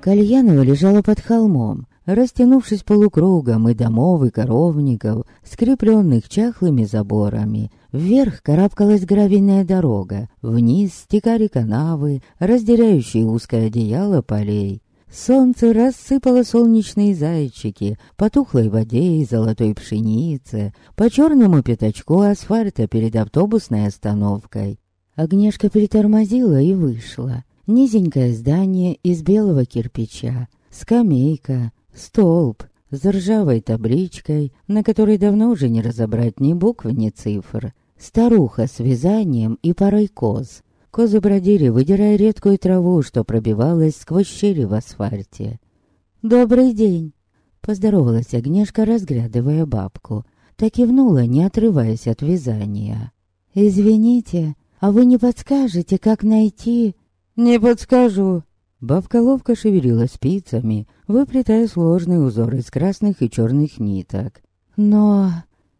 Кальянова лежала под холмом, растянувшись полукругом и домов, и коровников, скрепленных чахлыми заборами. Вверх карабкалась гравийная дорога, вниз стекали канавы, разделяющие узкое одеяло полей. Солнце рассыпало солнечные зайчики по тухлой воде и золотой пшенице, по черному пятачку асфальта перед автобусной остановкой. Огнешка притормозила и вышла. Низенькое здание из белого кирпича, скамейка, столб с ржавой табличкой, на которой давно уже не разобрать ни букв, ни цифр. Старуха с вязанием и парой коз. Козы бродили, выдирая редкую траву, что пробивалась сквозь щели в асфальте. «Добрый день!» Поздоровалась Агнешка, разглядывая бабку. Так и внула, не отрываясь от вязания. «Извините, а вы не подскажете, как найти...» «Не подскажу!» Бабка ловко шевелила спицами, выплетая сложный узор из красных и черных ниток. «Но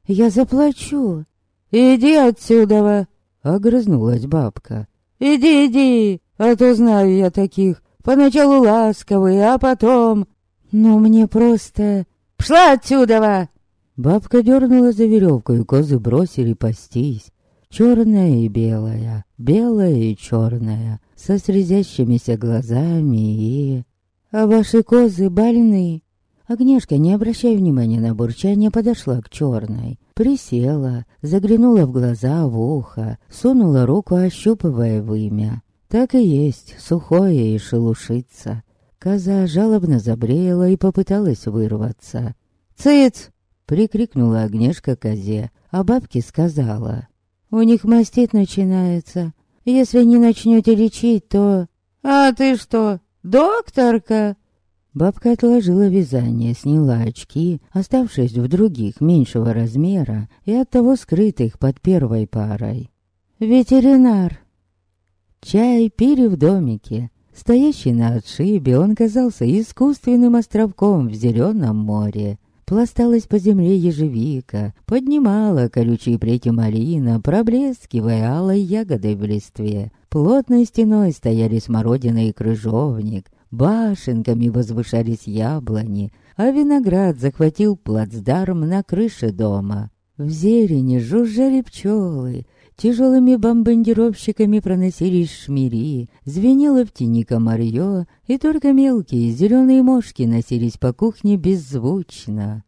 я заплачу!» «Иди отсюда!» — огрызнулась бабка. «Иди, иди, а то знаю я таких. Поначалу ласковые, а потом...» «Ну, мне просто...» «Пшла отсюда!» Бабка дернула за веревку, и козы бросили пастись. Черная и белая, белая и черная, со слезящимися глазами и... «А ваши козы больны?» Агнешка, не обращая внимания на бурчание, подошла к черной. Присела, заглянула в глаза, в ухо, сунула руку, ощупывая вымя. Так и есть, сухое и шелушится. Коза жалобно забреяла и попыталась вырваться. «Цыц!» — прикрикнула Агнешка козе, а бабке сказала. «У них мастит начинается. Если не начнете лечить, то...» «А ты что, докторка?» Бабка отложила вязание, сняла очки, оставшись в других меньшего размера и оттого скрытых под первой парой. «Ветеринар!» Чай пили в домике. Стоящий на отшибе, он казался искусственным островком в зеленом море. Пласталась по земле ежевика, поднимала колючие плети малина, проблескивая алой ягодой в листве. Плотной стеной стояли смородина и крыжовник, башенками возвышались яблони, а виноград захватил плацдарм на крыше дома. В зелени жужжали пчелы, тяжелыми бомбардировщиками проносились шмели, звенело в тени комарье, и только мелкие зеленые мошки носились по кухне беззвучно.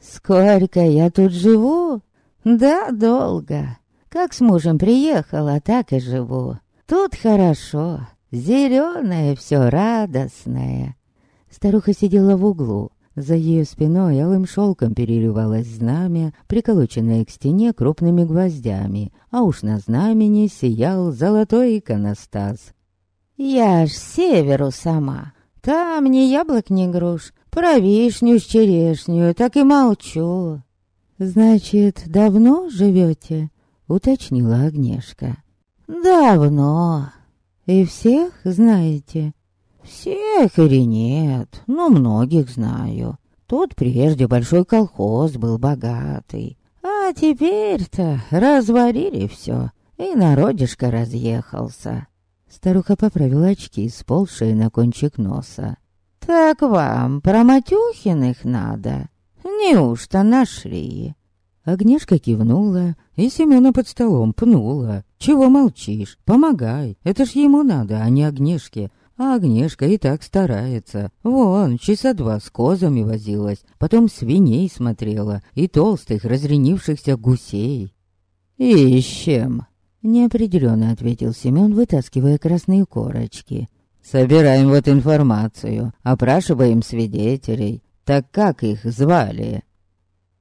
«Сколько я тут живу?» «Да, долго. Как с мужем приехала, так и живу. Тут хорошо, Зеленое все радостное. Старуха сидела в углу. За ее спиной алым шелком переливалось знамя, приколоченное к стене крупными гвоздями, а уж на знамени сиял золотой иконостас. «Я ж северу сама. Там ни яблок, ни груш. Про вишню с черешню так и молчу». «Значит, давно живете?» — уточнила Агнешка. «Давно», и всех знаете? Всех или нет, но многих знаю. Тут прежде большой колхоз был богатый. А теперь-то разварили все, и народишко разъехался. Старуха поправила очки, сползшие на кончик носа. «Так вам про Матюхиных надо? Неужто нашли?» Агнешка кивнула и Семена под столом пнула. «Чего молчишь? Помогай. Это ж ему надо, а не Агнешке. А Агнешка и так старается. Вон, часа два с козами возилась, потом свиней смотрела и толстых разренившихся гусей». «Ищем», — неопределенно ответил Семен, вытаскивая красные корочки. «Собираем вот информацию, опрашиваем свидетелей. Так как их звали?»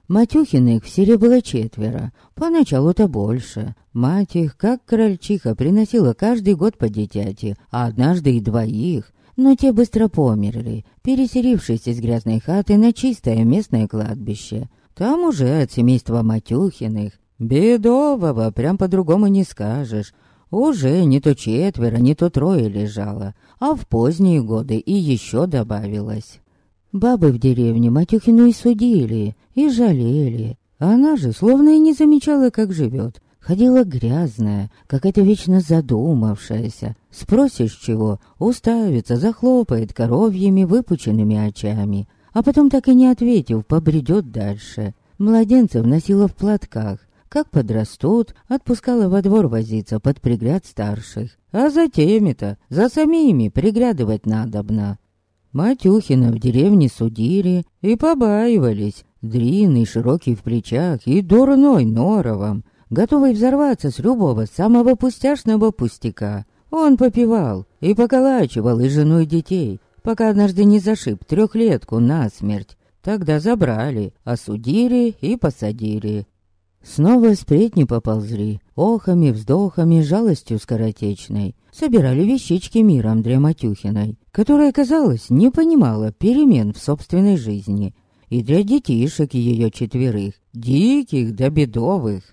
Матюхиных в селе было четверо, поначалу-то больше. Мать их, как крольчиха, приносила каждый год по дитяти, а однажды и двоих. Но те быстро померли, переселившись из грязной хаты на чистое местное кладбище. Там уже от семейства Матюхиных. Бедового, прям по-другому не скажешь. Уже не то четверо, не то трое лежало, а в поздние годы и еще добавилось. Бабы в деревне Матюхину и судили, и жалели. Она же словно и не замечала, как живет. ходила грязная, какая-то вечно задумавшаяся. Спросишь чего, уставится, захлопает коровьими выпученными очами, а потом так и не ответив, побредет дальше. Младенцев носила в платках, как подрастут, отпускала во двор возиться под пригряд старших. А за теми-то, за самими приглядывать надобно. Матюхина в деревне судили и побаивались. Длинный, широкий в плечах и дурной норовом, готовый взорваться с любого самого пустяшного пустяка. Он попивал и поколачивал и жену и детей, пока однажды не зашиб трехлетку насмерть. Тогда забрали, осудили и посадили. Снова сплетни поползли, охами, вздохами, жалостью скоротечной. Собирали вещички миром для Матюхиной, которая, казалось, не понимала перемен в собственной жизни. И для детишек ее четверых, диких да бедовых.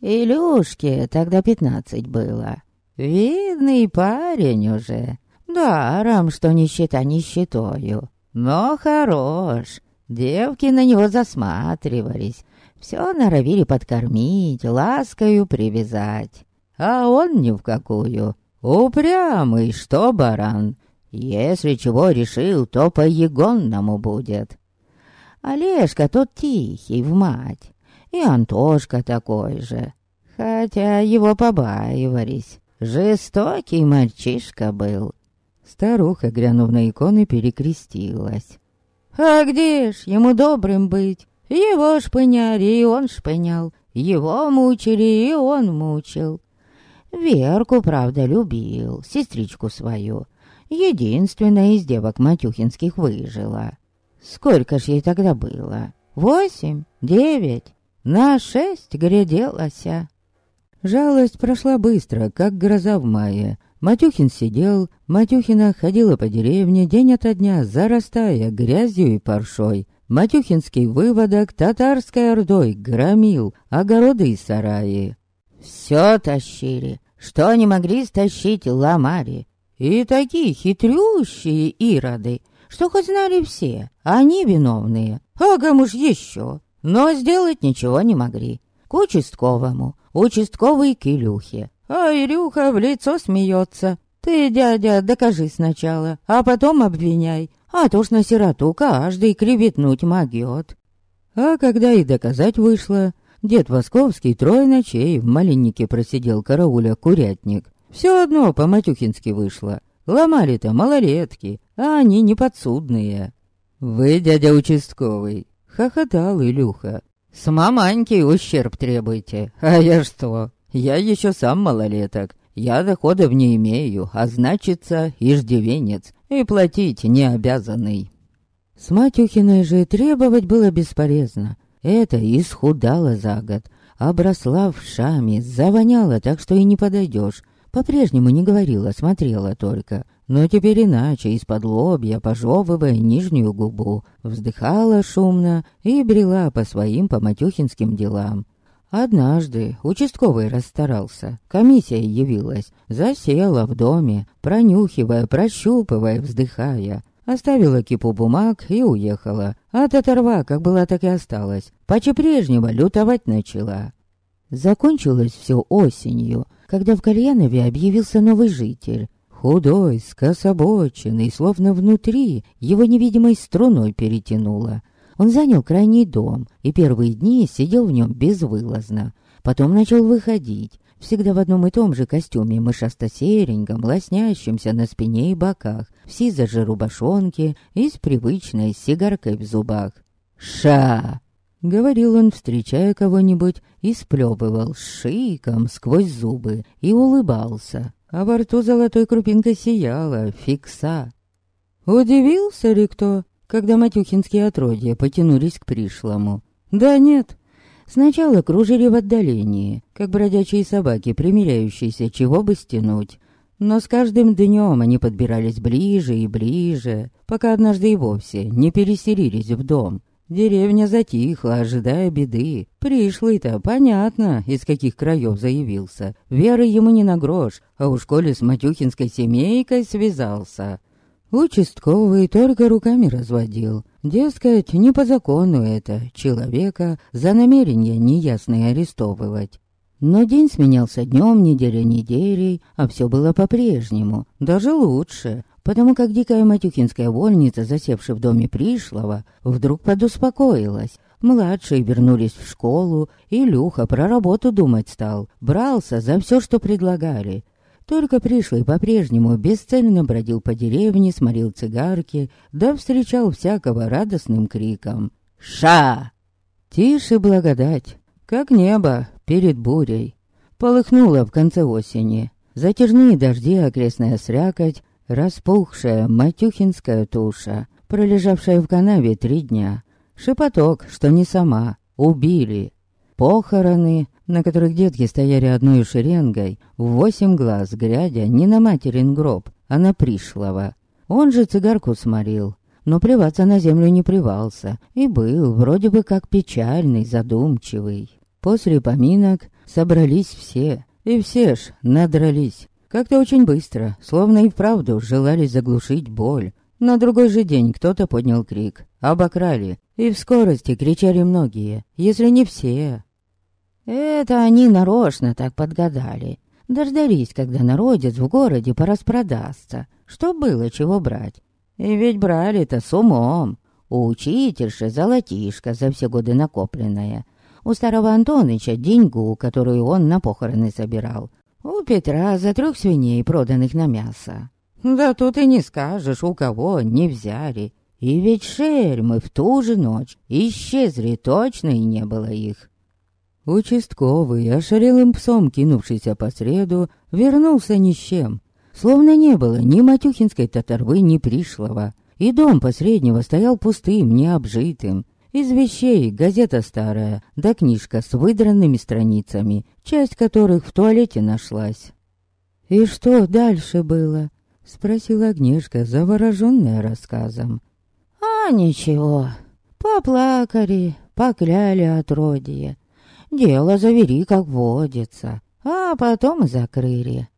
Илюшке тогда пятнадцать было. Видный парень уже. Даром, что нищета нищетою. Но хорош. Девки на него засматривались. Все норовили подкормить, ласкою привязать. А он ни в какую. Упрямый, что баран. Если чего решил, то по-егонному будет. Олежка тот тихий в мать. И Антошка такой же. Хотя его побаивались. Жестокий мальчишка был. Старуха, глянув на иконы, перекрестилась. «А где ж ему добрым быть? Его шпыняли, и он шпынял. Его мучили, и он мучил. Верку, правда, любил, сестричку свою. Единственная из девок Матюхинских выжила. Сколько ж ей тогда было? Восемь? Девять? На шесть гляделася. Жалость прошла быстро, как гроза в мае. Матюхин сидел, Матюхина ходила по деревне день ото дня, зарастая грязью и паршой. Матюхинский выводок татарской ордой громил огороды и сараи. Все тащили, что не могли стащить ломари. И такие хитрющие ироды, что хоть знали все, они виновные. А кому ж еще? Но сделать ничего не могли. К участковому, участковый к Илюхе. А Илюха в лицо смеется. Ты, дядя, докажи сначала, а потом обвиняй. А то ж на сироту каждый кривитнуть могет. А когда и доказать вышло, дед Восковский трое ночей в маленнике просидел карауля курятник. Все одно по-матюхински вышло. Ломали-то малолетки, а они неподсудные. «Вы, дядя участковый», — хохотал Илюха. «С маманьки ущерб требуете, а я что? Я еще сам малолеток, я доходов не имею, а значится иждивенец, и платить не обязанный. С Матюхиной же требовать было бесполезно. Это исхудало за год, обросла вшами, завоняла так, что и не подойдешь. По-прежнему не говорила, смотрела только. Но теперь иначе, из-под лобья, пожевывая нижнюю губу, вздыхала шумно и брела по своим поматюхинским делам. Однажды участковый расстарался, комиссия явилась, засела в доме, пронюхивая, прощупывая, вздыхая. Оставила кипу бумаг и уехала. От оторва, как была, так и осталась. Паче прежнего лютовать начала. Закончилось все осенью, когда в Кальянове объявился новый житель. Худой, скособоченный, словно внутри, его невидимой струной перетянуло. Он занял крайний дом и первые дни сидел в нем безвылазно. Потом начал выходить, всегда в одном и том же костюме мышасто-сереньком, лоснящемся на спине и боках, в сизой же рубашонке и с привычной сигаркой в зубах. «Ша!» — говорил он, встречая кого-нибудь, и сплёбывал шиком сквозь зубы и улыбался, а во рту золотой крупинкой сияла фикса. Удивился ли кто, когда матюхинские отродья потянулись к пришлому. Да нет. Сначала кружили в отдалении, как бродячие собаки, примиряющиеся, чего бы стянуть. Но с каждым днем они подбирались ближе и ближе, пока однажды и вовсе не переселились в дом. Деревня затихла, ожидая беды. Пришлый-то, понятно, из каких краев заявился. Веры ему не на грош, а уж коли с матюхинской семейкой связался. Участковый только руками разводил. Дескать, не по закону это, человека за намерение неясное арестовывать. Но день сменялся днем, неделя неделей, а все было по-прежнему, даже лучше, потому как дикая матюхинская вольница, засевшая в доме пришлого, вдруг подуспокоилась. Младшие вернулись в школу, и Люха про работу думать стал, брался за все, что предлагали. Только пришлый по-прежнему бесцельно бродил по деревне, сморил цигарки, да встречал всякого радостным криком. «Ша!» Тише благодать, как небо перед бурей. Полыхнуло в конце осени. Затяжные дожди, окрестная срякоть, распухшая матюхинская туша, пролежавшая в канаве три дня. Шепоток, что не сама, убили. Похороны, на которых детки стояли одной шеренгой, в восемь глаз, глядя не на материн гроб, а на пришлого. Он же цигарку сморил, но плеваться на землю не плевался, и был вроде бы как печальный, задумчивый. После поминок собрались все, и все ж надрались. Как-то очень быстро, словно и вправду желали заглушить боль. На другой же день кто-то поднял крик. Обокрали. И в скорости кричали многие, если не все. Это они нарочно так подгадали. Дождались, когда народец в городе пораспродастся. Что было чего брать. И ведь брали-то с умом. У учительши золотишко за все годы накопленное. У старого Антоныча деньгу, которую он на похороны собирал. У Петра за трех свиней, проданных на мясо. Да тут и не скажешь, у кого не взяли. И ведь шельмы в ту же ночь исчезли, точно и не было их. Участковый, ошалелым псом кинувшийся по среду, вернулся ни с чем. Словно не было ни матюхинской татарвы, ни пришлого. И дом посреднего стоял пустым, необжитым. Из вещей газета старая, да книжка с выдранными страницами, часть которых в туалете нашлась. «И что дальше было?» — спросила Агнешка, завороженная рассказом. «А ничего, поплакали, покляли отродье. Дело завери, как водится, а потом закрыли.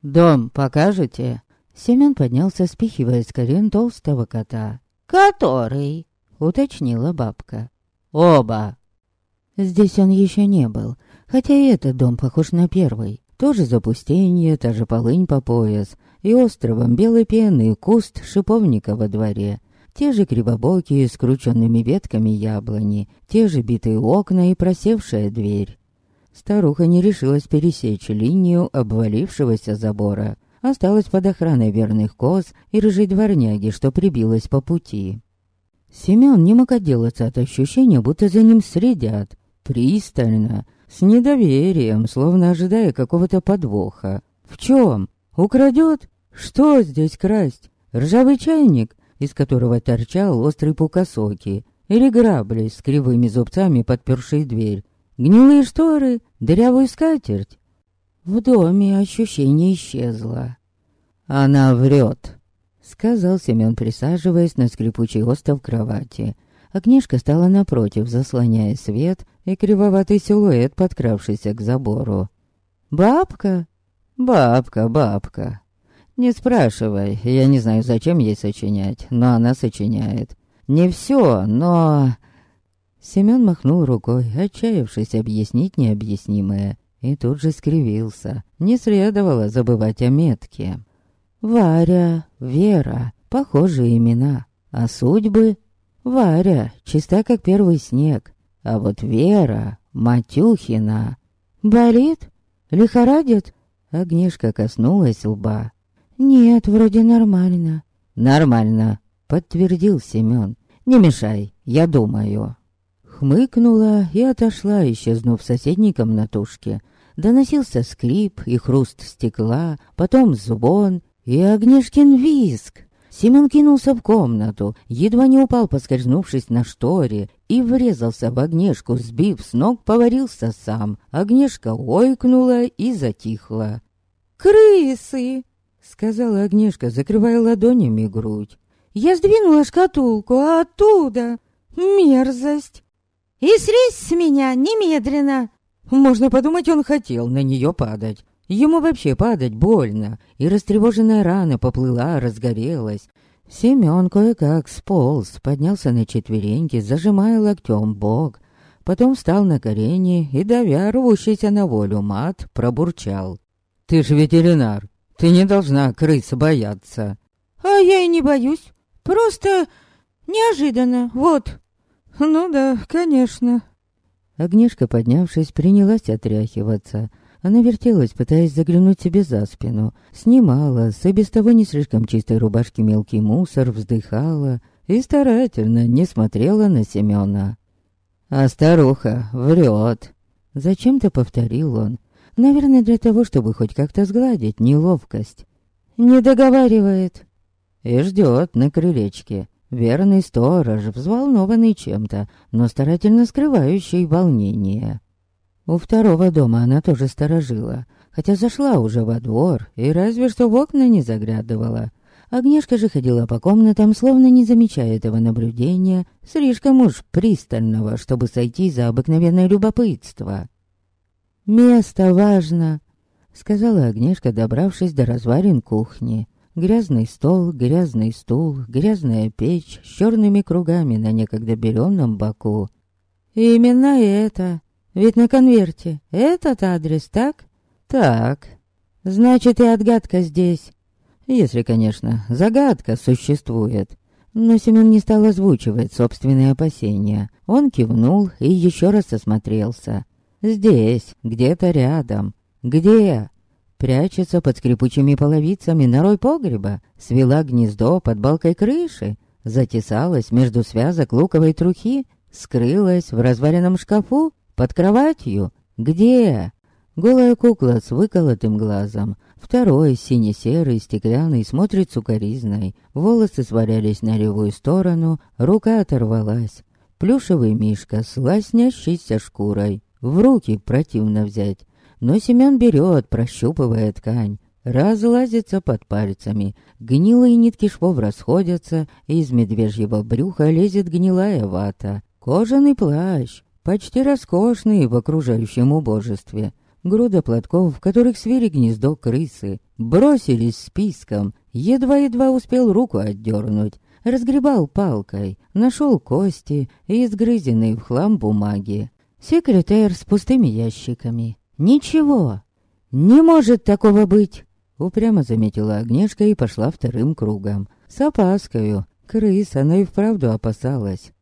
«Дом покажете?» Семен поднялся, спихивая с колен толстого кота. «Который?» — уточнила бабка. «Оба!» Здесь он еще не был, хотя и этот дом похож на первый. Тоже запустение, та же полынь по пояс, и островом белой пены куст шиповника во дворе. Те же кривобокие, скрученными ветками яблони, те же битые окна и просевшая дверь. Старуха не решилась пересечь линию обвалившегося забора. Осталась под охраной верных коз и рыжей дворняги, что прибилась по пути. Семен не мог отделаться от ощущения, будто за ним следят. Пристально, с недоверием, словно ожидая какого-то подвоха. В чем? Украдет? Что здесь красть? Ржавый чайник? Из которого торчал острый пукосоки, или грабли с кривыми зубцами, подпершие дверь, гнилые шторы, дырявую скатерть. В доме ощущение исчезло. «Она врет», — сказал Семен, присаживаясь на скрипучий остов кровати. Огнешка стала напротив, заслоняя свет и кривоватый силуэт, подкравшийся к забору. «Бабка? Бабка, бабка!» Не спрашивай, я не знаю, зачем ей сочинять, но она сочиняет. Не все, но... Семен махнул рукой, отчаявшись объяснить необъяснимое, и тут же скривился. Не следовало забывать о метке. Варя, Вера, похожие имена, а судьбы... Варя, чиста как первый снег, а вот Вера, Матюхина... Болит? Лихорадит? Огнешка коснулась лба, «Нет, вроде нормально». «Нормально», — подтвердил Семён. «Не мешай, я думаю». Хмыкнула и отошла, исчезнув в соседней комнатушке. Доносился скрип и хруст стекла, потом звон и Огнешкин виск. Семен кинулся в комнату, едва не упал, поскользнувшись на шторе, и врезался в Огнешку, сбив с ног, поварился сам. Огнешка ойкнула и затихла. «Крысы!» Сказала Агнешка, закрывая ладонями грудь. Я сдвинула шкатулку, а оттуда мерзость. И срезь с меня немедленно. Можно подумать, он хотел на нее падать. Ему вообще падать больно, и растревоженная рана поплыла, разгорелась. Семен кое-как сполз, поднялся на четвереньки, зажимая локтем бок. Потом встал на колени и, давя рвущийся на волю мат, пробурчал. «Ты же ветеринар, ты не должна крыс бояться». «А я и не боюсь. Просто неожиданно, вот». «Ну да, конечно». Агнешка, поднявшись, принялась отряхиваться. Она вертелась, пытаясь заглянуть себе за спину. Снимала с и без того не слишком чистой рубашки мелкий мусор, вздыхала и старательно не смотрела на Семёна. «А старуха врет!» Зачем-то повторил он. Наверное, для того, чтобы хоть как-то сгладить неловкость. «Не договаривает!» И ждет на крылечке. Верный сторож, взволнованный чем-то, но старательно скрывающий волнение. У второго дома она тоже сторожила, хотя зашла уже во двор и разве что в окна не заглядывала. Агнешка же ходила по комнатам, словно не замечая этого наблюдения, слишком уж пристального, чтобы сойти за обыкновенное любопытство. «Место важно», — сказала Агнешка, добравшись до развалин кухни. Грязный стол, грязный стул, грязная печь с черными кругами на некогда беленом боку. «Именно это. Ведь на конверте этот адрес, так?» «Так. Значит, и отгадка здесь». Если, конечно, загадка существует. Но Семен не стал озвучивать собственные опасения. Он кивнул и еще раз осмотрелся. Здесь, где-то рядом. Где? Прячется под скрипучими половицами нарой погреба, свела гнездо под балкой крыши, затесалась между связок луковой трухи, скрылась в разваленном шкафу, под кроватью. Где? Голая кукла с выколотым глазом, Второй, сине-серый, стеклянный, смотрит сукоризной. Волосы свалялись на левую сторону, рука оторвалась. Плюшевый мишка с лоснящейся шкурой. В руки противно взять. Но Семен берет, прощупывая ткань. Разлазится под пальцами. Гнилые нитки швов расходятся, и из медвежьего брюха лезет гнилая вата. Кожаный плащ, почти роскошный в окружающем убожестве груда платков, в которых свели гнездо крысы, бросились списком, едва-едва успел руку отдернуть, разгребал палкой, нашел кости и изгрызенные в хлам бумаги. Секретарь с пустыми ящиками. Ничего, не может такого быть. Упрямо заметила Агнешка и пошла вторым кругом. С опаскою. Крыс она и вправду опасалась.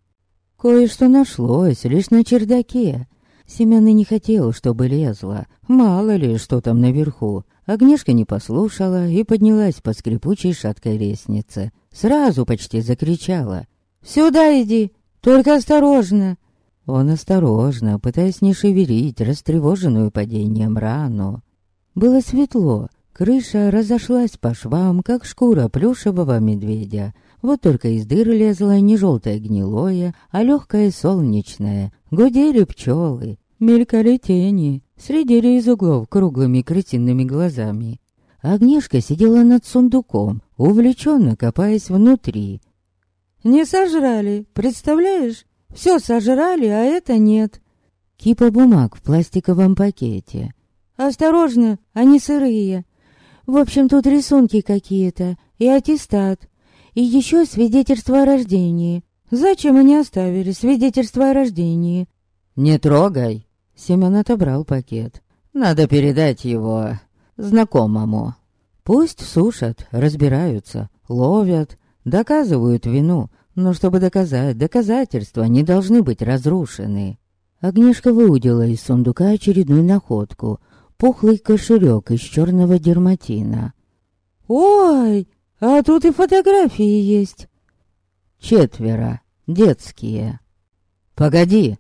Кое-что нашлось лишь на чердаке. Семен и не хотел, чтобы лезла. Мало ли, что там наверху. Агнешка не послушала и поднялась по скрипучей шаткой лестнице. Сразу почти закричала. «Сюда иди! Только осторожно!» Он осторожно, пытаясь не шевелить растревоженную падением рану. Было светло, крыша разошлась по швам, как шкура плюшевого медведя. Вот только из дыр лезло не желтое гнилое, а легкое солнечное. Гудели пчелы, Мелькали тени, следили из углов круглыми крысиными глазами. Агнешка сидела над сундуком, увлеченно копаясь внутри. «Не сожрали, представляешь? Все сожрали, а это нет». Кипа бумаг в пластиковом пакете. «Осторожно, они сырые. В общем, тут рисунки какие-то, и аттестат, и еще свидетельство о рождении. Зачем они оставили свидетельство о рождении?» «Не трогай!» Семен отобрал пакет. «Надо передать его знакомому. Пусть сушат, разбираются, ловят, доказывают вину, но чтобы доказать, доказательства не должны быть разрушены». Агнешка выудила из сундука очередную находку. Пухлый кошелек из черного дерматина. «Ой, а тут и фотографии есть!» «Четверо. Детские». «Погоди!»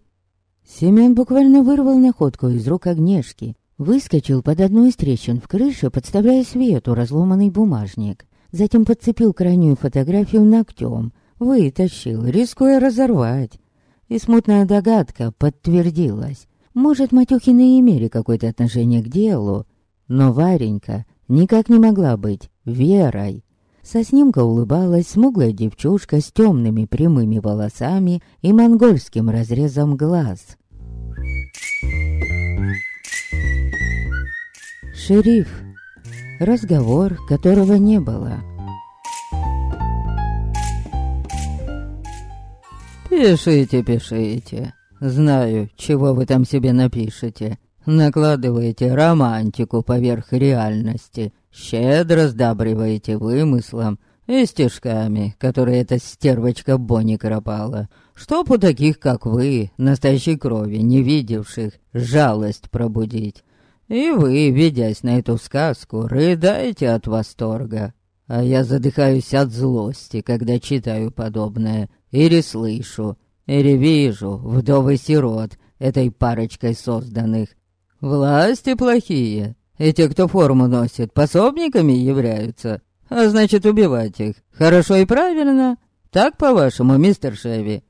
Семен буквально вырвал находку из рук Огнешки, выскочил под одну из трещин в крыше, подставляя свету разломанный бумажник. Затем подцепил крайнюю фотографию ногтем, вытащил, рискуя разорвать. И смутная догадка подтвердилась. Может, Матюхины имели какое-то отношение к делу, но Варенька никак не могла быть Верой. Со снимка улыбалась смуглая девчушка с темными прямыми волосами и монгольским разрезом глаз. Шериф. Разговор, которого не было. «Пишите, пишите. Знаю, чего вы там себе напишете. Накладываете романтику поверх реальности, щедро сдабриваете вымыслом и стишками, которые эта стервочка Бонни кропала. Чтоб у таких, как вы, настоящей крови, не видевших, жалость пробудить. И вы, ведясь на эту сказку, рыдаете от восторга. А я задыхаюсь от злости, когда читаю подобное, или слышу, или вижу вдовы сирот этой парочкой созданных. Власти плохие, и те, кто форму носит, пособниками являются, а значит убивать их. Хорошо и правильно. Так, по-вашему, мистер Шеви?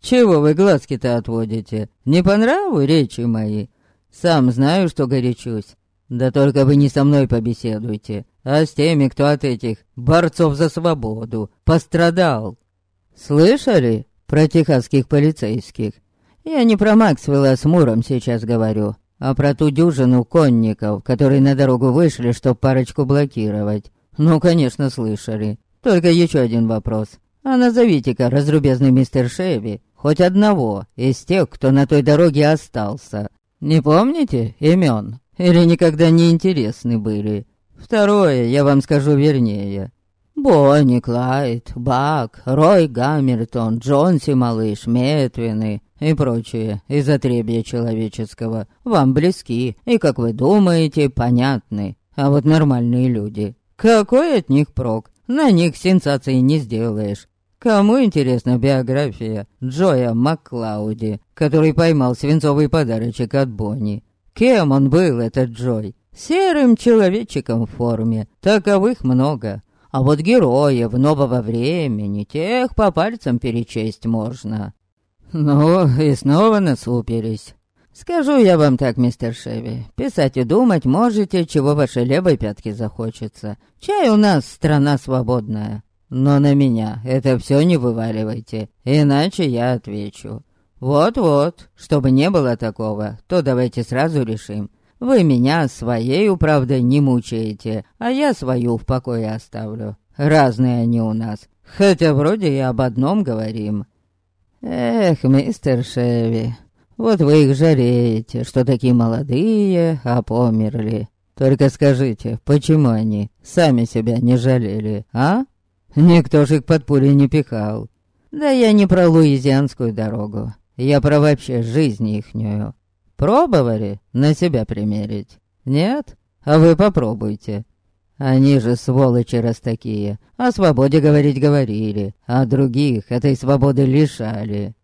Чего вы глазки-то отводите? Не по нраву речи мои? Сам знаю, что горячусь. Да только вы не со мной побеседуйте, а с теми, кто от этих борцов за свободу пострадал. Слышали про техасских полицейских? Я не про Максвелла с Муром сейчас говорю, а про ту дюжину конников, которые на дорогу вышли, чтоб парочку блокировать. Ну, конечно, слышали. Только еще один вопрос. А назовите-ка, разрубезный мистер Шеви, хоть одного из тех, кто на той дороге остался. Не помните имен? Или никогда не интересны были? Второе, я вам скажу вернее. Бонни, Клайд, Бак, Рой Гамильтон, Джонси Малыш, Метвины и прочие из отребья человеческого вам близки и, как вы думаете, понятны. А вот нормальные люди, какой от них прок? На них сенсации не сделаешь. Кому интересна биография Джоя Макклауди, который поймал свинцовый подарочек от Бонни? Кем он был, этот Джой? Серым человечиком в форме. Таковых много. А вот героев нового времени, тех по пальцам перечесть можно. Ну, и снова насупились. Скажу я вам так, мистер Шеви, писать и думать можете, чего вашей левой пятки захочется. Чай у нас страна свободная. Но на меня это все не вываливайте, иначе я отвечу. Вот-вот, чтобы не было такого, то давайте сразу решим. Вы меня своей правдой не мучаете, а я свою в покое оставлю. Разные они у нас, хотя вроде и об одном говорим. Эх, мистер Шеви, вот вы их жареете, что такие молодые, а померли. Только скажите, почему они сами себя не жалели, а? Никто же их под пули не пихал. Да я не про луизианскую дорогу. Я про вообще жизнь ихнюю. Пробовали на себя примерить? Нет? А вы попробуйте. Они же сволочи раз такие. О свободе говорить говорили, а других этой свободы лишали.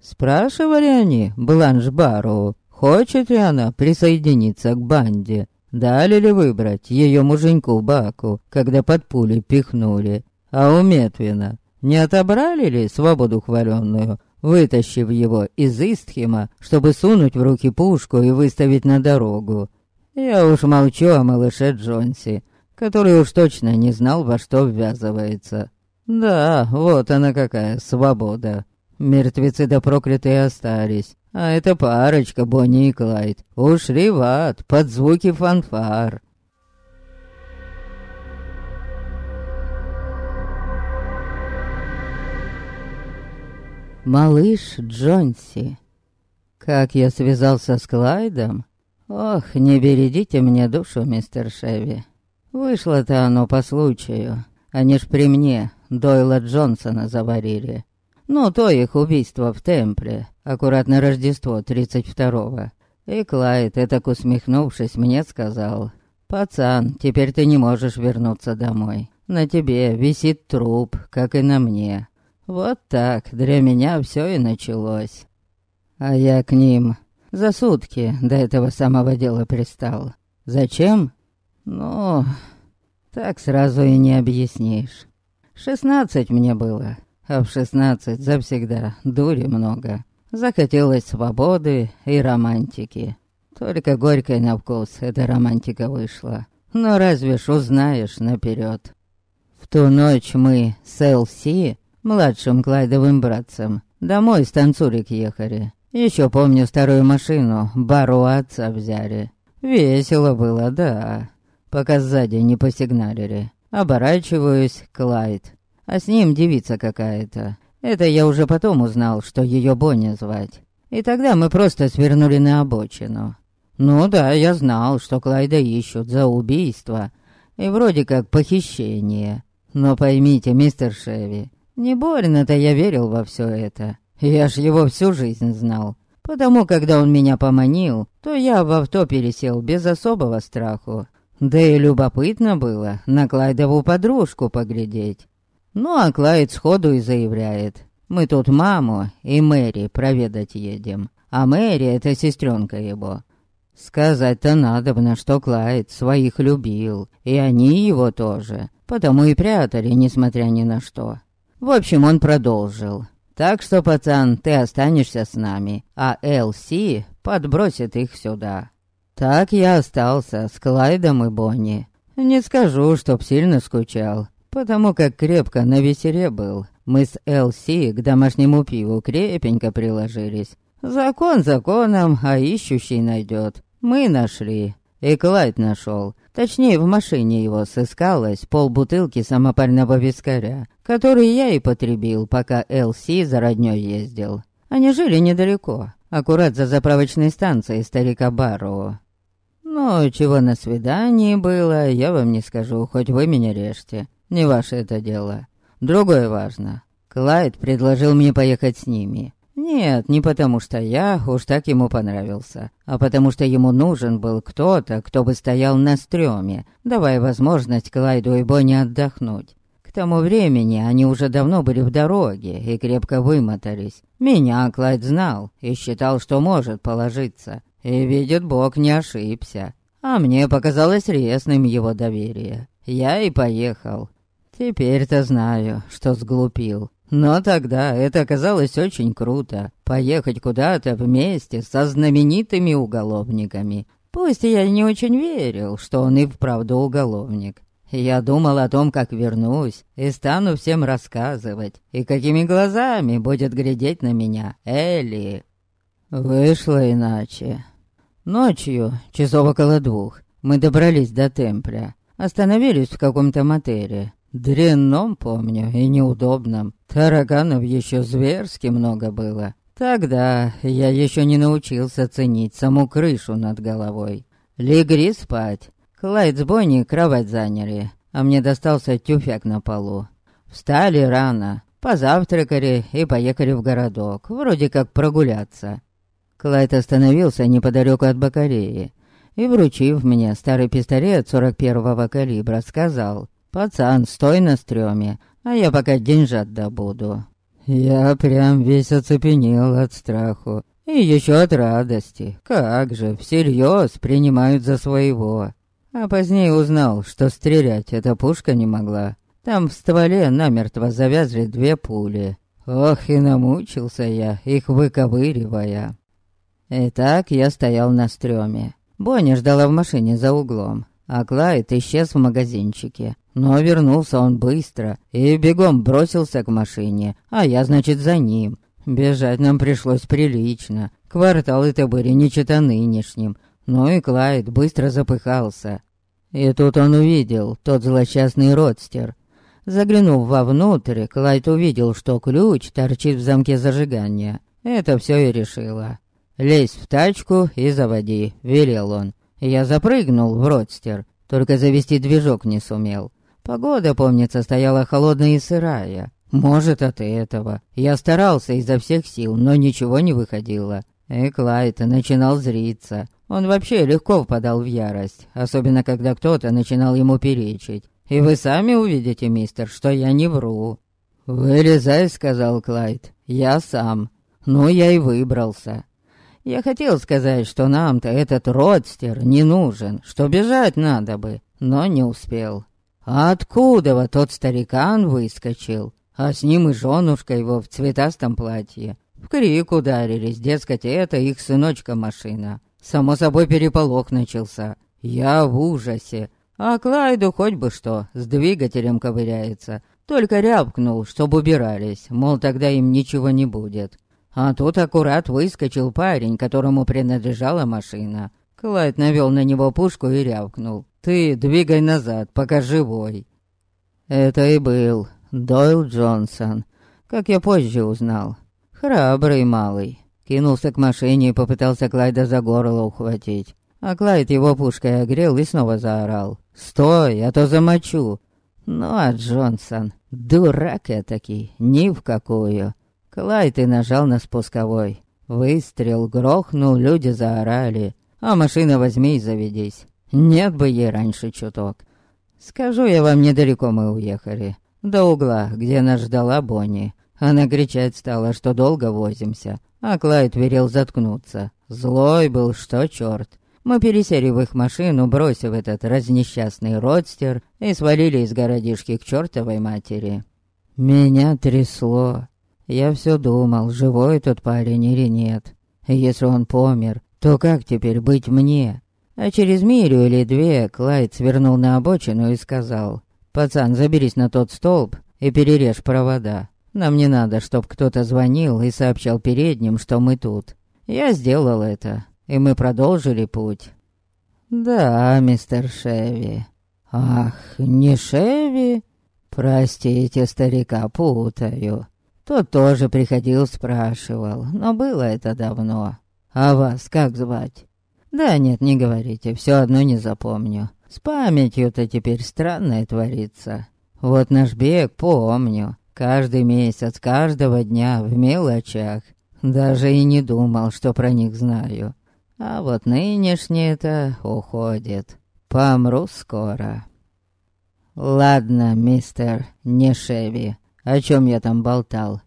Спрашивали они Бланш Бару, хочет ли она присоединиться к банде. Дали ли выбрать ее муженьку Баку, когда под пули пихнули. А у Метвина не отобрали ли свободу хваленную, вытащив его из Истхема, чтобы сунуть в руки пушку и выставить на дорогу? Я уж молчу о малыше Джонси, который уж точно не знал, во что ввязывается. Да, вот она какая свобода. Мертвецы да проклятые остались, а эта парочка, Бонни и Клайд, ушли в ад под звуки фанфар. Малыш Джонси. Как я связался с Клайдом? Ох, не бередите мне душу, мистер Шеви. Вышло-то оно по случаю. Они ж при мне Дойла Джонсона заварили. Ну, то их убийство в Темпле, аккуратно Рождество 32-го. И Клайд, это усмехнувшись, мне сказал, «Пацан, теперь ты не можешь вернуться домой. На тебе висит труп, как и на мне. Вот так для меня все и началось. А я к ним за сутки до этого самого дела пристал. Зачем? Ну, так сразу и не объяснишь. Шестнадцать мне было, а в шестнадцать завсегда дури много. Захотелось свободы и романтики. Только горькой на вкус эта романтика вышла. Но разве ж узнаешь наперед? В ту ночь мы с Элси младшим Клайдовым братцем. Домой с танцурик ехали. Еще помню старую машину, бару отца взяли. Весело было, да. Пока сзади не посигналили. Оборачиваюсь, Клайд. А с ним девица какая-то. Это я уже потом узнал, что ее Бонни звать. И тогда мы просто свернули на обочину. Ну да, я знал, что Клайда ищут за убийство и вроде как похищение. Но поймите, мистер Шеви, не больно-то я верил во все это. Я ж его всю жизнь знал. Потому, когда он меня поманил, то я в авто пересел без особого страху. Да и любопытно было на Клайдову подружку поглядеть. Ну, а Клайд сходу и заявляет. Мы тут маму и Мэри проведать едем. А Мэри — это сестренка его. Сказать-то надобно, что Клайд своих любил, и они его тоже, потому и прятали, несмотря ни на что. В общем, он продолжил. Так что, пацан, ты останешься с нами, а Эл-Си подбросит их сюда. Так я остался с Клайдом и Бонни. Не скажу, чтоб сильно скучал, потому как крепко на весере был. Мы с Эл-Си к домашнему пиву крепенько приложились. Закон законом, а ищущий найдет. Мы нашли. И Клайд нашел. Точнее, в машине его сыскалось полбутылки самопального вискаря, который я и потребил, пока Эл-Си за роднёй ездил. Они жили недалеко, аккурат за заправочной станцией старика Барроу. Ну, чего на свидании было, я вам не скажу, хоть вы меня режьте. Не ваше это дело. Другое важно. Клайд предложил мне поехать с ними. Нет, не потому что я уж так ему понравился, а потому что ему нужен был кто-то, кто бы стоял на стреме, давая возможность Клайду и Бонни отдохнуть. К тому времени они уже давно были в дороге и крепко вымотались. Меня Клайд знал и считал, что может положиться. И, видит Бог, не ошибся. А мне показалось резным его доверие. Я и поехал. Теперь-то знаю, что сглупил. Но тогда это оказалось очень круто. Поехать куда-то вместе со знаменитыми уголовниками. Пусть я не очень верил, что он и вправду уголовник. Я думал о том, как вернусь, и стану всем рассказывать, и какими глазами будет глядеть на меня Элли. Вышло иначе. Ночью, часов около двух, мы добрались до Темпля. Остановились в каком-то мотеле. Дрянном, помню, и неудобном. Тараганов еще зверски много было. Тогда я еще не научился ценить саму крышу над головой. Легри спать. Клайд с Бонни кровать заняли, а мне достался тюфяк на полу. Встали рано, позавтракали и поехали в городок, вроде как прогуляться. Клайд остановился неподалеку от Бакареи и, вручив мне старый пистолет 41-го калибра, сказал «Пацан, стой на стреме, а я пока деньжат добуду». Я прям весь оцепенел от страху. И еще от радости. Как же, всерьез принимают за своего. А позднее узнал, что стрелять эта пушка не могла. Там в стволе намертво завязли две пули. Ох, и намучился я, их выковыривая. Итак, я стоял на стреме. Бонни ждала в машине за углом, а Клайд исчез в магазинчике. Но вернулся он быстро и бегом бросился к машине, а я, значит, за ним. Бежать нам пришлось прилично. Кварталы-то были не чета нынешним. Ну и Клайд быстро запыхался. И тут он увидел тот злосчастный родстер. Заглянув вовнутрь, Клайд увидел, что ключ торчит в замке зажигания. Это все и решило. «Лезь в тачку и заводи», — велел он. Я запрыгнул в родстер, только завести движок не сумел. Погода, помнится, стояла холодная и сырая. Может, от этого. Я старался изо всех сил, но ничего не выходило. И Клайд начинал зриться. Он вообще легко впадал в ярость, особенно когда кто-то начинал ему перечить. И вы сами увидите, мистер, что я не вру. «Вылезай», — сказал Клайд. «Я сам». Ну, я и выбрался. Я хотел сказать, что нам-то этот родстер не нужен, что бежать надо бы, но не успел. А откуда тот старикан выскочил? А с ним и женушка его в цветастом платье. В крик ударились, дескать, это их сыночка машина. Само собой переполох начался. Я в ужасе. А Клайду хоть бы что, с двигателем ковыряется. Только рябкнул, чтоб убирались, мол, тогда им ничего не будет. А тут аккурат выскочил парень, которому принадлежала машина. Клайд навел на него пушку и рявкнул. «Ты двигай назад, пока живой». Это и был Дойл Джонсон, как я позже узнал. Храбрый малый. Кинулся к машине и попытался Клайда за горло ухватить. А Клайд его пушкой огрел и снова заорал. «Стой, а то замочу!» Ну а Джонсон, дурак этакий, ни в какую. Клайд и нажал на спусковой. Выстрел грохнул, люди заорали. А машина возьми и заведись. Нет бы ей раньше чуток. Скажу я вам, недалеко мы уехали. До угла, где нас ждала Бонни. Она кричать стала, что долго возимся. А Клайд велел заткнуться. Злой был, что черт. Мы пересели в их машину, бросив этот разнесчастный родстер, и свалили из городишки к чертовой матери. Меня трясло. Я все думал, живой тот парень или нет. Если он помер, то как теперь быть мне? А через милю или две Клайд свернул на обочину и сказал, «Пацан, заберись на тот столб и перережь провода. Нам не надо, чтоб кто-то звонил и сообщал передним, что мы тут». Я сделал это, и мы продолжили путь. «Да, мистер Шеви». «Ах, не Шеви?» «Простите, старика, путаю. Тот тоже приходил, спрашивал, но было это давно. А вас как звать?» «Да нет, не говорите, все одно не запомню. С памятью-то теперь странное творится. Вот наш бег помню. Каждый месяц, каждого дня, в мелочах. Даже и не думал, что про них знаю. А вот нынешнее-то уходит. Помру скоро. Ладно, мистер Нешеви, о чем я там болтал?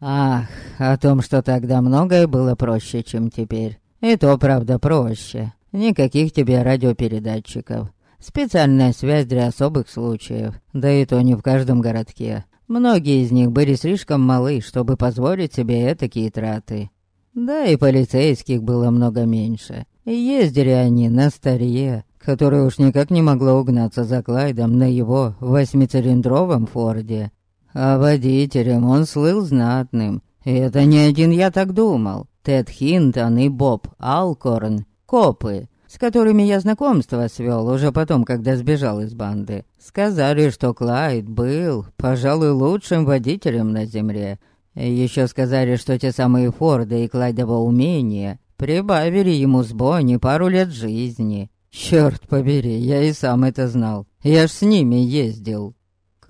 Ах, о том, что тогда многое было проще, чем теперь. И то, правда, проще. Никаких тебе радиопередатчиков. Специальная связь для особых случаев, да и то не в каждом городке. Многие из них были слишком малы, чтобы позволить себе такие траты. Да и полицейских было много меньше. И ездили они на старье, которое уж никак не могло угнаться за Клайдом на его восьмицилиндровом Форде. А водителем он слыл знатным. И это не один я так думал. Тед Хинтон и Боб Алкорн, копы, с которыми я знакомство свел уже потом, когда сбежал из банды, сказали, что Клайд был, пожалуй, лучшим водителем на земле, еще сказали, что те самые Форды и Клайдово умения прибавили ему с Бонни пару лет жизни. Черт побери, я и сам это знал. Я ж с ними ездил.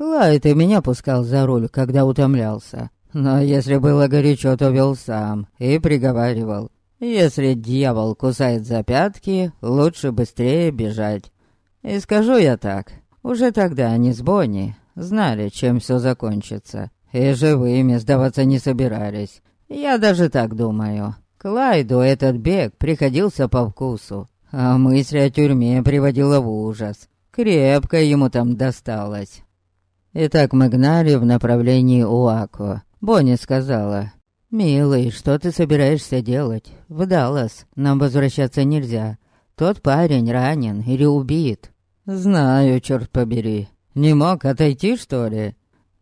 Клайд и меня пускал за руль, когда утомлялся. Но если было горячо, то вел сам и приговаривал. Если дьявол кусает за пятки, лучше быстрее бежать. И скажу я так, уже тогда они с Бонни знали, чем все закончится. И живыми сдаваться не собирались. Я даже так думаю. Клайду этот бег приходился по вкусу. А мысль о тюрьме приводила в ужас. Крепко ему там досталось. Итак, мы гнали в направлении Уако. Бонни сказала, «Милый, что ты собираешься делать? В Даллас. Нам возвращаться нельзя. Тот парень ранен или убит». «Знаю, черт побери. Не мог отойти, что ли?»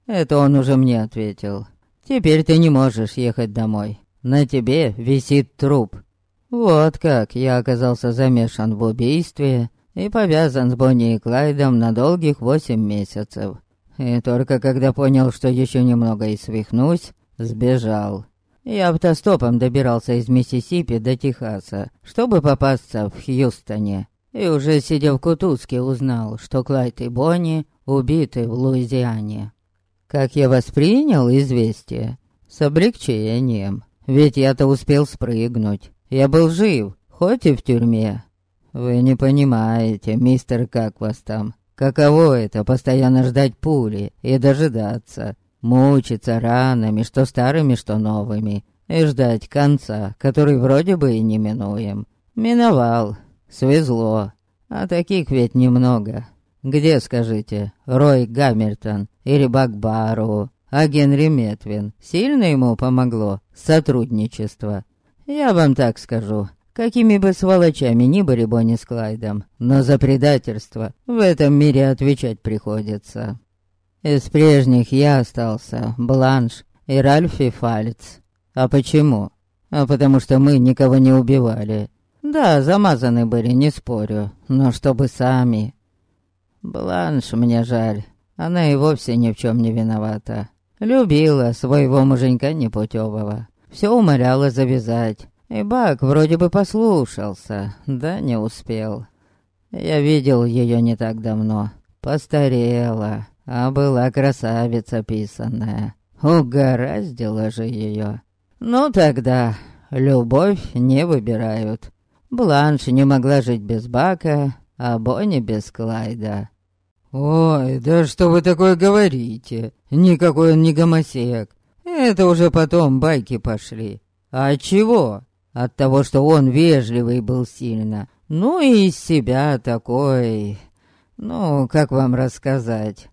Это он уже мне ответил. Теперь ты не можешь ехать домой. На тебе висит труп. Вот как я оказался замешан в убийстве и повязан с Бонни и Клайдом на долгих восемь месяцев. И только когда понял, что еще немного и свихнусь, сбежал. Я автостопом добирался из Миссисипи до Техаса, чтобы попасться в Хьюстоне. И уже сидя в Кутузке узнал, что Клайд и Бонни убиты в Луизиане. Как я воспринял известие? С облегчением. Ведь я-то успел спрыгнуть. Я был жив, хоть и в тюрьме. Вы не понимаете, мистер, как вас там. Каково это, постоянно ждать пули и дожидаться. Мучиться ранами, что старыми, что новыми. И ждать конца, который вроде бы и не минуем. Миновал. Свезло. А таких ведь немного. Где, скажите, Рой Гамильтон или Бакбару, а Генри Метвин. Сильно ему помогло сотрудничество. Я вам так скажу, какими бы сволочами ни были Бонни с Клайдом, но за предательство в этом мире отвечать приходится. Из прежних я остался, Бланш и Ральфи Фальц. А почему? А потому что мы никого не убивали. Да, замазаны были, не спорю, но чтобы сами. Бланш мне жаль, она и вовсе ни в чем не виновата. Любила своего муженька непутевого. все умоляла завязать. И Бак вроде бы послушался, да не успел. Я видел ее не так давно. Постарела, а была красавица писанная. Угораздило же ее. Ну тогда, любовь не выбирают. Бланш не могла жить без Бака, а Бонни без Клайда. «Ой, да что вы такое говорите? Никакой он не гомосек. Это уже потом байки пошли. А чего? От того, что он вежливый был сильно. Ну и из себя такой... Ну, как вам рассказать?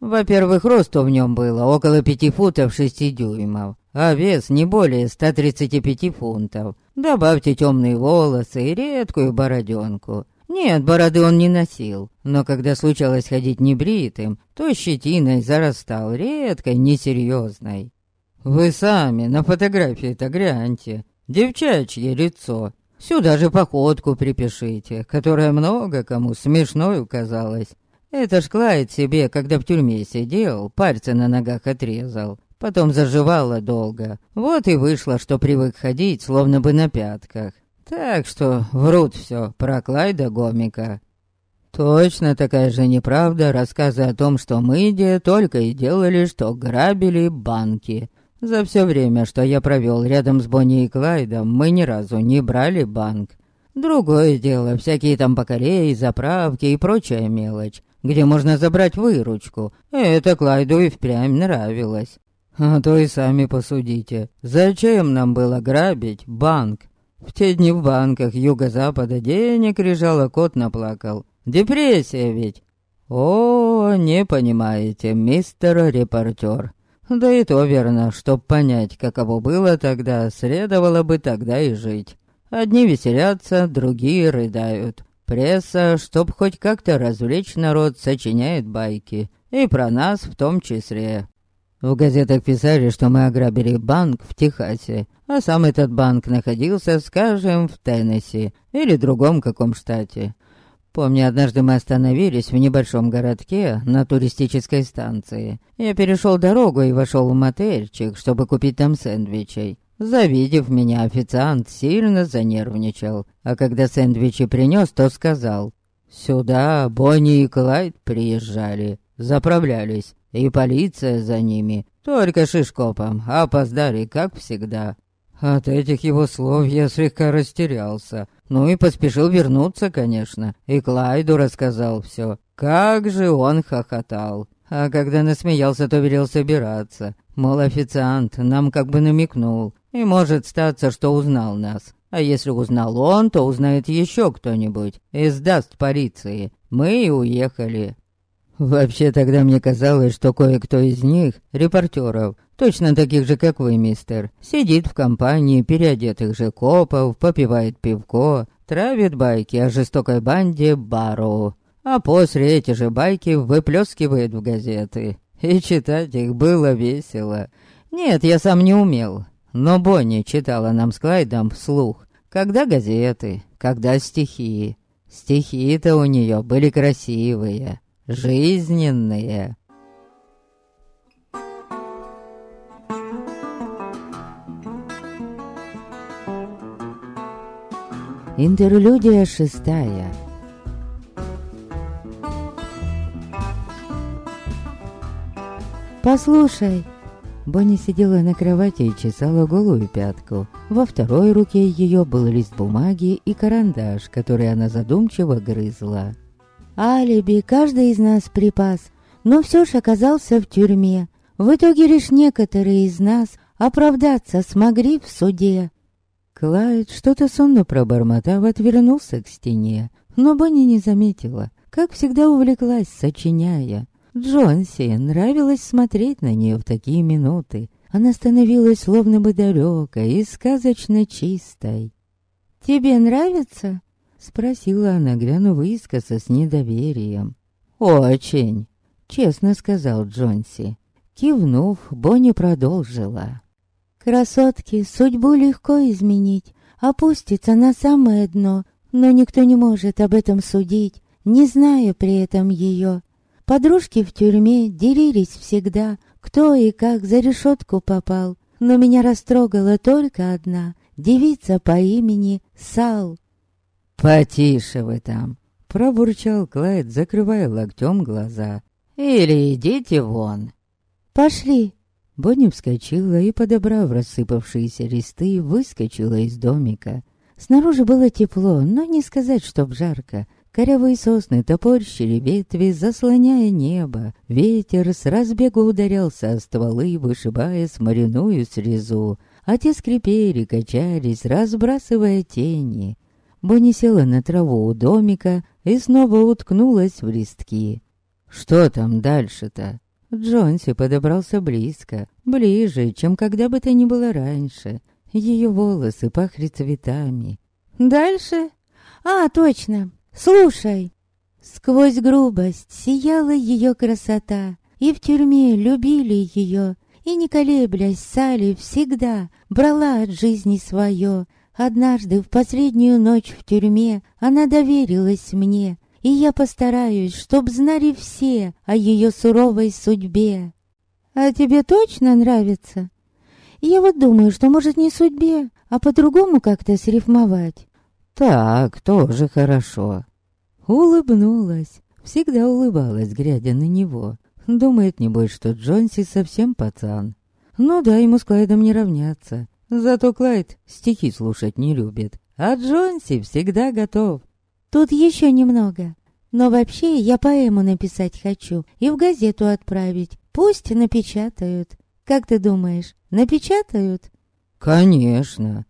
Во-первых, росту в нем было около пяти футов шести дюймов, а вес не более 135 фунтов. Добавьте темные волосы и редкую бороденку. Нет, бороды он не носил, но когда случалось ходить небритым, то щетиной зарастал редкой, несерьезной. Вы сами на фотографии-то гляньте, девчачье лицо. Сюда же походку припишите, которая много кому смешной казалась. Это ж Клайд себе, когда в тюрьме сидел, пальцы на ногах отрезал. Потом заживало долго. Вот и вышло, что привык ходить, словно бы на пятках. Так что врут все про Клайда Гомика. Точно такая же неправда рассказы о том, что мы, где только и делали, что грабили банки. За все время, что я провел рядом с Бонни и Клайдом, мы ни разу не брали банк. Другое дело, всякие там покорей, заправки и прочая мелочь, где можно забрать выручку. Это Клайду и впрямь нравилось. А то и сами посудите, зачем нам было грабить банк? В те дни в банках юго-запада денег лежало, кот наплакал. Депрессия ведь. О, не понимаете, мистер репортер. Да и то верно, чтоб понять, каково было тогда, следовало бы тогда и жить. Одни веселятся, другие рыдают. Пресса, чтоб хоть как-то развлечь народ, сочиняет байки. И про нас в том числе. В газетах писали, что мы ограбили банк в Техасе, а сам этот банк находился, скажем, в Теннесси или другом каком штате. Помню, однажды мы остановились в небольшом городке на туристической станции. Я перешел дорогу и вошел в мотельчик, чтобы купить там сэндвичей. Завидев меня, официант сильно занервничал, а когда сэндвичи принес, то сказал, «Сюда Бонни и Клайд приезжали, заправлялись, и полиция за ними, только шишкопом, опоздали, как всегда. От этих его слов я слегка растерялся. Ну и поспешил вернуться, конечно. И Клайду рассказал все. Как же он хохотал. А когда насмеялся, то велел собираться. Мол, официант нам как бы намекнул. И может статься, что узнал нас. А если узнал он, то узнает еще кто-нибудь. И сдаст полиции. Мы и уехали. Вообще тогда мне казалось, что кое-кто из них, репортеров, точно таких же, как вы, мистер, сидит в компании переодетых же копов, попивает пивко, травит байки о жестокой банде Барроу, а после эти же байки выплескивает в газеты. И читать их было весело. Нет, я сам не умел, но Бонни читала нам с Клайдом вслух. Когда газеты, когда стихи. Стихи-то у нее были красивые, жизненные. Интерлюдия шестая. «Послушай!» Бонни сидела на кровати и чесала голую пятку. Во второй руке ее был лист бумаги и карандаш, который она задумчиво грызла. Алиби каждый из нас припас, но все же оказался в тюрьме. В итоге лишь некоторые из нас оправдаться смогли в суде. Клайд, что-то сонно пробормотав, отвернулся к стене, но Бонни не заметила, как всегда увлеклась, сочиняя. Джонси нравилось смотреть на нее в такие минуты. Она становилась словно бы далекой и сказочно чистой. «Тебе нравится?» Спросила она, глянув искоса с недоверием. «Очень!» — честно сказал Джонси. Кивнув, Бонни продолжила. «Красотки, судьбу легко изменить, опуститься на самое дно, но никто не может об этом судить, не зная при этом ее. Подружки в тюрьме делились всегда, кто и как за решетку попал, Но меня растрогала только одна девица по имени Сал. «Потише вы там!» — пробурчал Клайд, закрывая локтем глаза. «Или идите вон!» «Пошли!» Бонни вскочила и, подобрав рассыпавшиеся листы, выскочила из домика. Снаружи было тепло, но не сказать, чтоб жарко. Корявые сосны топорщили ветви, заслоняя небо. Ветер с разбегу ударялся о стволы, вышибая смоляную срезу. А те скрипели, качались, разбрасывая тени. Бонни села на траву у домика и снова уткнулась в листки. «Что там дальше-то?» Джонси подобрался близко, ближе, чем когда бы то ни было раньше. Ее волосы пахли цветами. «Дальше? А, точно! Слушай!» Сквозь грубость сияла ее красота, и в тюрьме любили ее, и не колеблясь, Салли всегда брала от жизни свое. Однажды в последнюю ночь в тюрьме она доверилась мне, и я постараюсь, чтоб знали все о ее суровой судьбе. А тебе точно нравится? Я вот думаю, что может не судьбе, а по-другому как-то срифмовать. Так, тоже хорошо. Улыбнулась, всегда улыбалась, глядя на него. Думает, небось, что Джонси совсем пацан. Ну да, ему с Клайдом не равняться. Зато Клайд стихи слушать не любит, а Джонси всегда готов. Тут еще немного. Но вообще я поэму написать хочу и в газету отправить. Пусть напечатают. Как ты думаешь, напечатают? Конечно.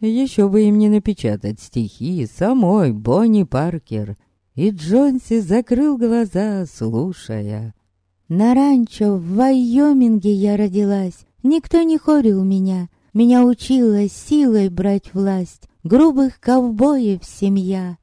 Еще бы им не напечатать стихи самой Бонни Паркер. И Джонси закрыл глаза, слушая. На ранчо в Вайоминге я родилась. Никто не хорил меня. Меня учила силой брать власть. Грубых ковбоев семья.